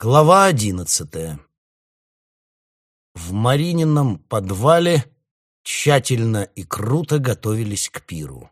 Глава одиннадцатая. В Маринином подвале тщательно и круто готовились к пиру.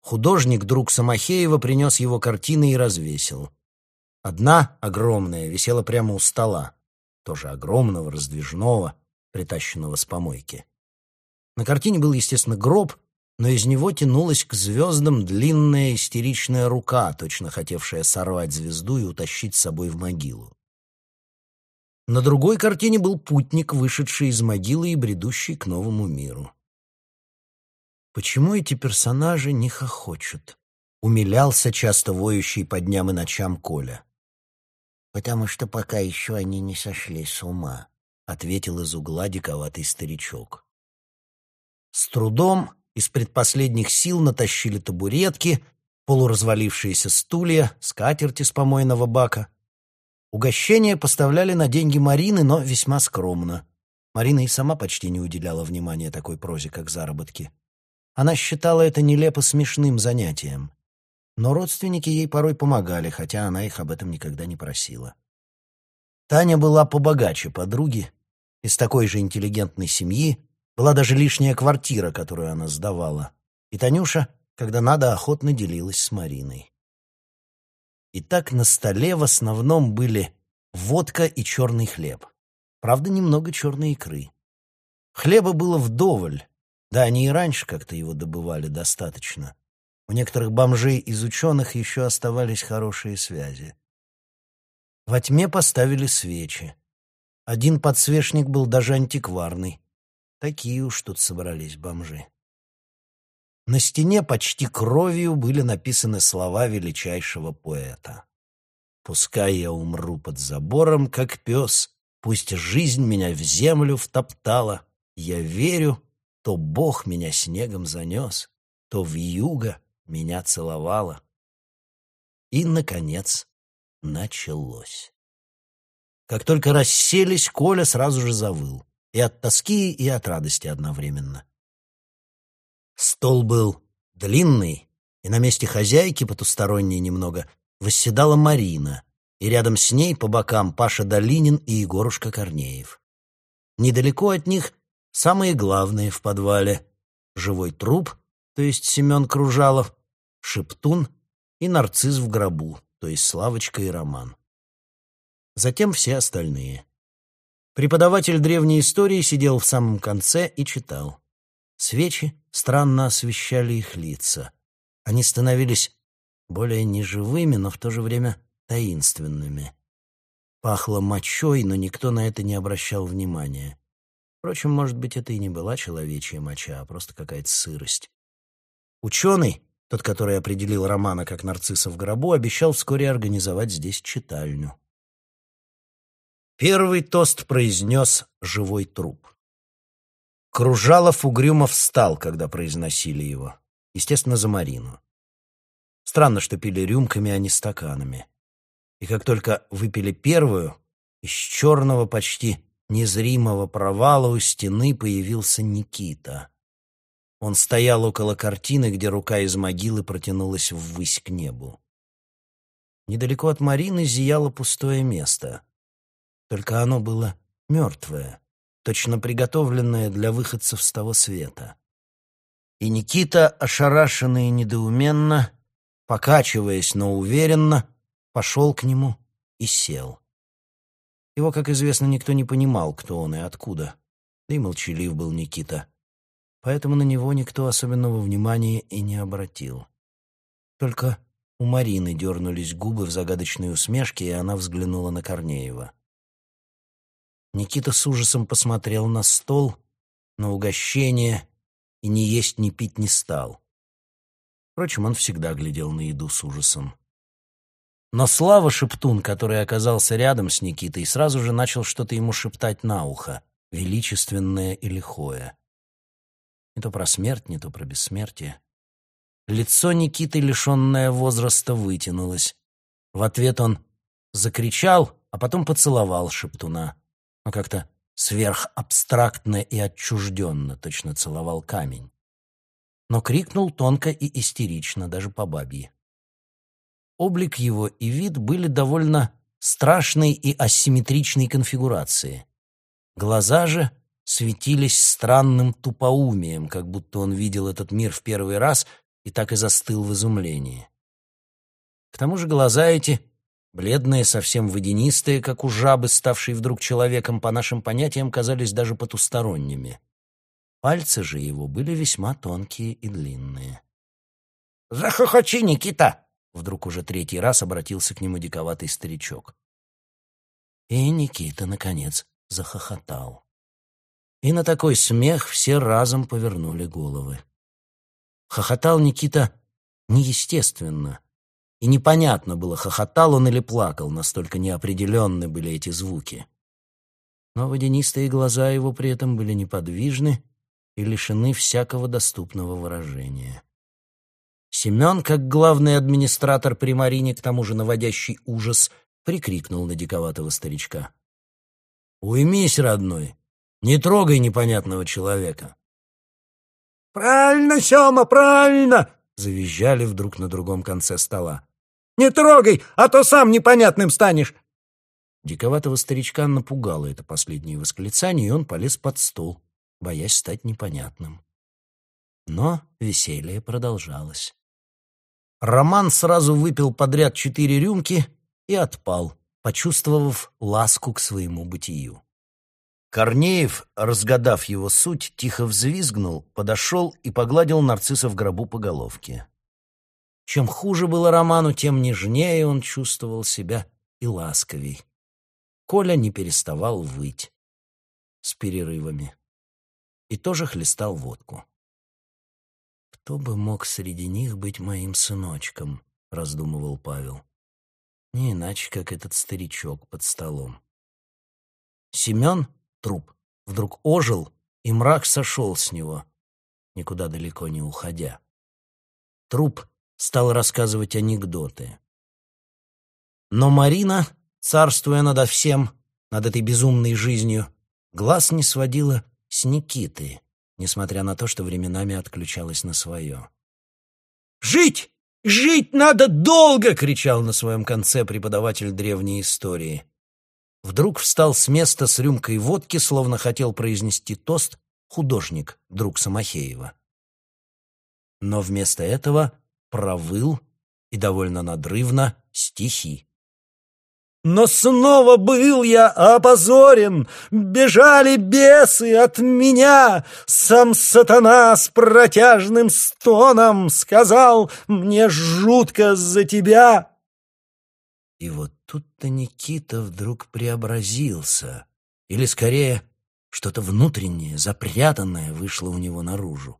Художник, друг Самохеева, принес его картины и развесил. Одна, огромная, висела прямо у стола, тоже огромного, раздвижного, притащенного с помойки. На картине был, естественно, гроб, но из него тянулась к звездам длинная истеричная рука, точно хотевшая сорвать звезду и утащить с собой в могилу. На другой картине был путник, вышедший из могилы и бредущий к новому миру. Почему эти персонажи не хохочут? Умилялся часто воющий по дням и ночам Коля. «Потому что пока еще они не сошли с ума», — ответил из угла диковатый старичок. С трудом из предпоследних сил натащили табуретки, полуразвалившиеся стулья, скатерти с помойного бака. Угощения поставляли на деньги Марины, но весьма скромно. Марина и сама почти не уделяла внимания такой прозе, как заработки. Она считала это нелепо смешным занятием. Но родственники ей порой помогали, хотя она их об этом никогда не просила. Таня была побогаче подруги, из такой же интеллигентной семьи, была даже лишняя квартира, которую она сдавала. И Танюша, когда надо, охотно делилась с Мариной. И так на столе в основном были водка и черный хлеб. Правда, немного черной икры. Хлеба было вдоволь. Да, они и раньше как-то его добывали достаточно. У некоторых бомжей из ученых еще оставались хорошие связи. Во тьме поставили свечи. Один подсвечник был даже антикварный. Такие уж тут собрались бомжи. На стене почти кровью были написаны слова величайшего поэта. «Пускай я умру под забором, как пес, пусть жизнь меня в землю втоптала, я верю, то Бог меня снегом занес, то в юго меня целовала». И, наконец, началось. Как только расселись, Коля сразу же завыл. И от тоски, и от радости одновременно. Стол был длинный, и на месте хозяйки, потусторонней немного, восседала Марина, и рядом с ней по бокам Паша Долинин и Егорушка Корнеев. Недалеко от них самые главные в подвале — живой труп, то есть Семен Кружалов, Шептун и нарцисс в гробу, то есть Славочка и Роман. Затем все остальные — Преподаватель древней истории сидел в самом конце и читал. Свечи странно освещали их лица. Они становились более неживыми, но в то же время таинственными. Пахло мочой, но никто на это не обращал внимания. Впрочем, может быть, это и не была человечья моча, а просто какая-то сырость. Ученый, тот, который определил Романа как нарцисса в гробу, обещал вскоре организовать здесь читальню. Первый тост произнес живой труп. Кружалов угрюмо встал, когда произносили его. Естественно, за Марину. Странно, что пили рюмками, а не стаканами. И как только выпили первую, из черного, почти незримого провала у стены появился Никита. Он стоял около картины, где рука из могилы протянулась ввысь к небу. Недалеко от Марины зияло пустое место — только оно было мертвое, точно приготовленное для выходцев с того света. И Никита, ошарашенный и недоуменно, покачиваясь, но уверенно, пошел к нему и сел. Его, как известно, никто не понимал, кто он и откуда, да и молчалив был Никита. Поэтому на него никто особенного внимания и не обратил. Только у Марины дернулись губы в загадочной усмешке, и она взглянула на Корнеева. Никита с ужасом посмотрел на стол, на угощение и ни есть, ни пить не стал. Впрочем, он всегда глядел на еду с ужасом. Но Слава Шептун, который оказался рядом с Никитой, сразу же начал что-то ему шептать на ухо, величественное и лихое. Не то про смерть, не то про бессмертие. Лицо Никиты, лишенное возраста, вытянулось. В ответ он закричал, а потом поцеловал Шептуна но как-то сверхабстрактно и отчужденно точно целовал камень. Но крикнул тонко и истерично, даже по бабье. Облик его и вид были довольно страшной и асимметричной конфигурации. Глаза же светились странным тупоумием, как будто он видел этот мир в первый раз и так и застыл в изумлении. К тому же глаза эти, бледные, совсем водянистые, как у жабы, ставшей вдруг человеком, по нашим понятиям, казались даже потусторонними. Пальцы же его были весьма тонкие и длинные. «Захохочи, Никита!» — вдруг уже третий раз обратился к нему диковатый старичок. И Никита, наконец, захохотал. И на такой смех все разом повернули головы. Хохотал Никита неестественно, и непонятно было, хохотал он или плакал, настолько неопределенны были эти звуки. Но водянистые глаза его при этом были неподвижны и лишены всякого доступного выражения. Семен, как главный администратор при Марине, к тому же наводящий ужас, прикрикнул на диковатого старичка. «Уймись, родной, не трогай непонятного человека. «Правильно, Сема, правильно!» — завизжали вдруг на другом конце стола. «Не трогай, а то сам непонятным станешь!» Диковатого старичка напугало это последнее восклицание, и он полез под стол, боясь стать непонятным. Но веселье продолжалось. Роман сразу выпил подряд четыре рюмки и отпал, почувствовав ласку к своему бытию. Корнеев, разгадав его суть, тихо взвизгнул, подошел и погладил нарцисса в гробу по головке. Чем хуже было Роману, тем нежнее он чувствовал себя и ласковей. Коля не переставал выть с перерывами и тоже хлестал водку. «Кто бы мог среди них быть моим сыночком?» — раздумывал Павел. «Не иначе, как этот старичок под столом». Семен труп, вдруг ожил, и мрак сошел с него, никуда далеко не уходя. Труп стал рассказывать анекдоты. Но Марина, царствуя надо всем, над этой безумной жизнью, глаз не сводила с Никиты, несмотря на то, что временами отключалась на свое. «Жить! Жить надо долго!» — кричал на своем конце преподаватель древней истории. Вдруг встал с места с рюмкой водки, словно хотел произнести тост художник, друг Самохеева. Но вместо этого провыл и довольно надрывно стихи. Но снова был я опозорен, бежали бесы от меня. Сам сатана с протяжным стоном сказал мне жутко за тебя. И вот тут-то Никита вдруг преобразился. Или, скорее, что-то внутреннее, запрятанное вышло у него наружу.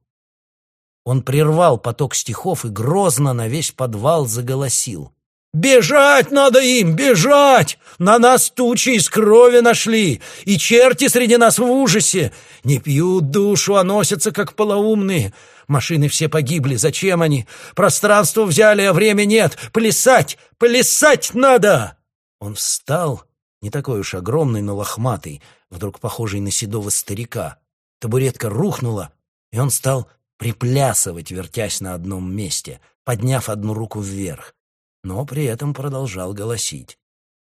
Он прервал поток стихов и грозно на весь подвал заголосил. «Бежать надо им, бежать! На нас тучи из крови нашли, и черти среди нас в ужасе. Не пьют душу, а носятся, как полоумные. Машины все погибли, зачем они? Пространство взяли, а время нет. Плясать, плясать надо!» Он встал, не такой уж огромный, но лохматый, вдруг похожий на седого старика. Табуретка рухнула, и он стал приплясывать, вертясь на одном месте, подняв одну руку вверх, но при этом продолжал голосить.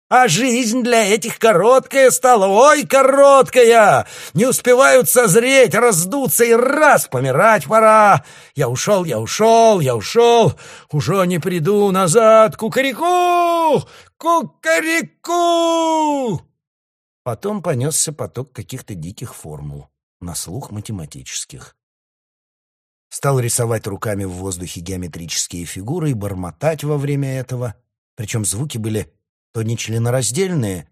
А жизнь для этих короткая стала, ой, короткая! Не успевают созреть, раздуться и раз помирать пора. Я ушел, я ушел, я ушел, уже не приду назад. Кукареку! Кукареку! Потом понесся поток каких-то диких формул, на слух математических. Стал рисовать руками в воздухе геометрические фигуры и бормотать во время этого, причем звуки были то нечленораздельные,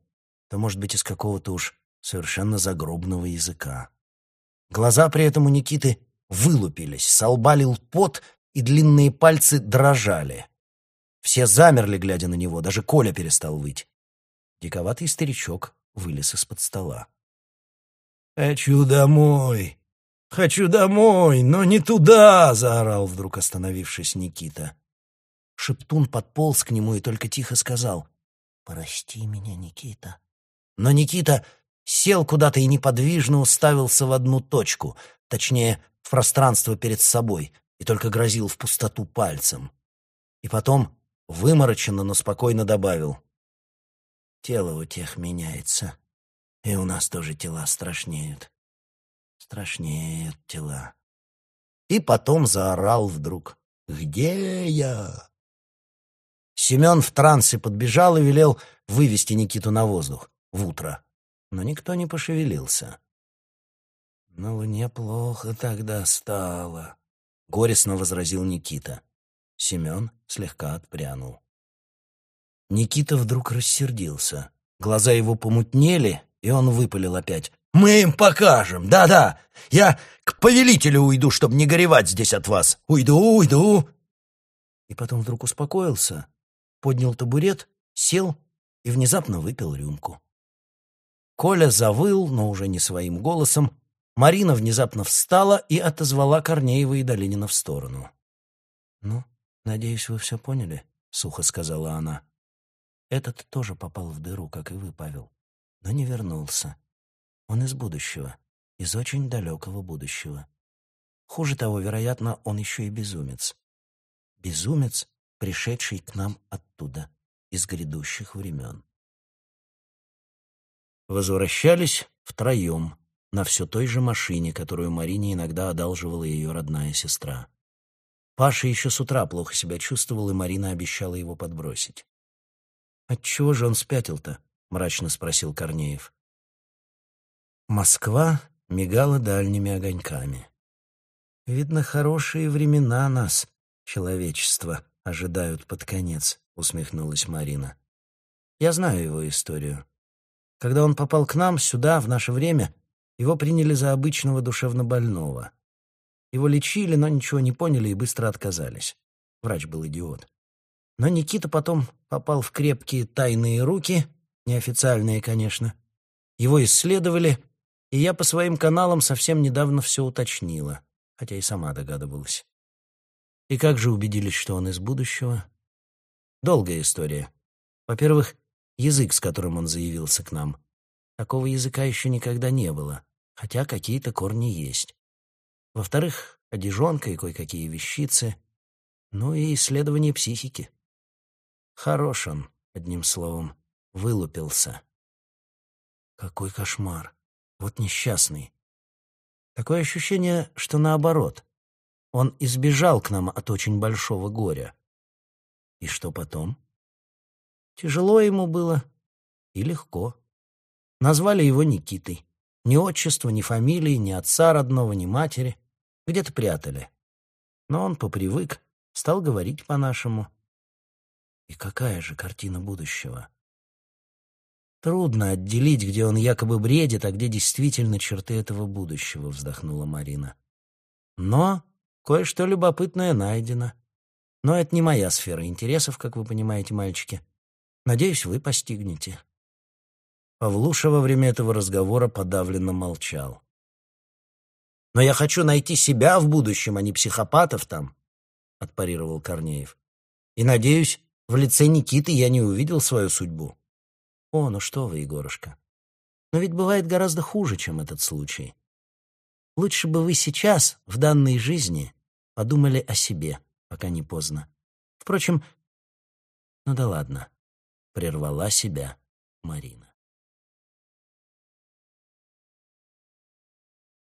то, может быть, из какого-то уж совершенно загробного языка. Глаза при этом у Никиты вылупились, солбалил пот, и длинные пальцы дрожали. Все замерли, глядя на него, даже Коля перестал выть. Диковатый старичок вылез из-под стола. «Хочу домой! Хочу домой, но не туда!» — заорал вдруг остановившись Никита. Шептун подполз к нему и только тихо сказал. «Прости меня, Никита». Но Никита сел куда-то и неподвижно уставился в одну точку, точнее, в пространство перед собой, и только грозил в пустоту пальцем. И потом вымороченно, но спокойно добавил. Тело у тех меняется. И у нас тоже тела страшнеют. Страшнеют тела. И потом заорал вдруг. «Где я?» Семен в трансе подбежал и велел вывести Никиту на воздух в утро. Но никто не пошевелился. «На луне плохо тогда стало», — горестно возразил Никита. Семен слегка отпрянул. Никита вдруг рассердился. Глаза его помутнели, и он выпалил опять. «Мы им покажем! Да-да! Я к повелителю уйду, чтобы не горевать здесь от вас! Уйду, уйду!» И потом вдруг успокоился, поднял табурет, сел и внезапно выпил рюмку. Коля завыл, но уже не своим голосом. Марина внезапно встала и отозвала Корнеева и Долинина в сторону. «Ну, надеюсь, вы все поняли?» — сухо сказала она. «Этот тоже попал в дыру, как и вы, Павел, но не вернулся. Он из будущего, из очень далекого будущего. Хуже того, вероятно, он еще и безумец. Безумец, пришедший к нам оттуда, из грядущих времен. Возвращались втроем на все той же машине, которую Марине иногда одалживала ее родная сестра. Паша еще с утра плохо себя чувствовал, и Марина обещала его подбросить. «Отчего же он спятил-то?» — мрачно спросил Корнеев. Москва мигала дальними огоньками. «Видно, хорошие времена нас, человечество, ожидают под конец», — усмехнулась Марина. «Я знаю его историю. Когда он попал к нам, сюда, в наше время, его приняли за обычного душевнобольного. Его лечили, но ничего не поняли и быстро отказались. Врач был идиот. Но Никита потом попал в крепкие тайные руки, неофициальные, конечно. Его исследовали, и я по своим каналам совсем недавно все уточнила, хотя и сама догадывалась. И как же убедились, что он из будущего? Долгая история. Во-первых, язык, с которым он заявился к нам. Такого языка еще никогда не было, хотя какие-то корни есть. Во-вторых, одежонка и кое-какие вещицы. Ну и исследование психики. Хорош он, одним словом, вылупился. Какой кошмар. Вот несчастный. Такое ощущение, что наоборот. Он избежал к нам от очень большого горя. И что потом? Тяжело ему было и легко. Назвали его Никитой. Ни отчества, ни фамилии, ни отца родного, ни матери. Где-то прятали. Но он попривык, стал говорить по-нашему. И какая же картина будущего? Трудно отделить, где он якобы бредит, а где действительно черты этого будущего, вздохнула Марина. Но кое-что любопытное найдено. Но это не моя сфера интересов, как вы понимаете, мальчики. Надеюсь, вы постигнете. Павлуша во время этого разговора подавленно молчал. «Но я хочу найти себя в будущем, а не психопатов там», — отпарировал Корнеев. «И, надеюсь, в лице Никиты я не увидел свою судьбу». «О, ну что вы, Егорушка. Но ведь бывает гораздо хуже, чем этот случай. Лучше бы вы сейчас, в данной жизни, подумали о себе, пока не поздно. Впрочем, ну да ладно прервала себя Марина.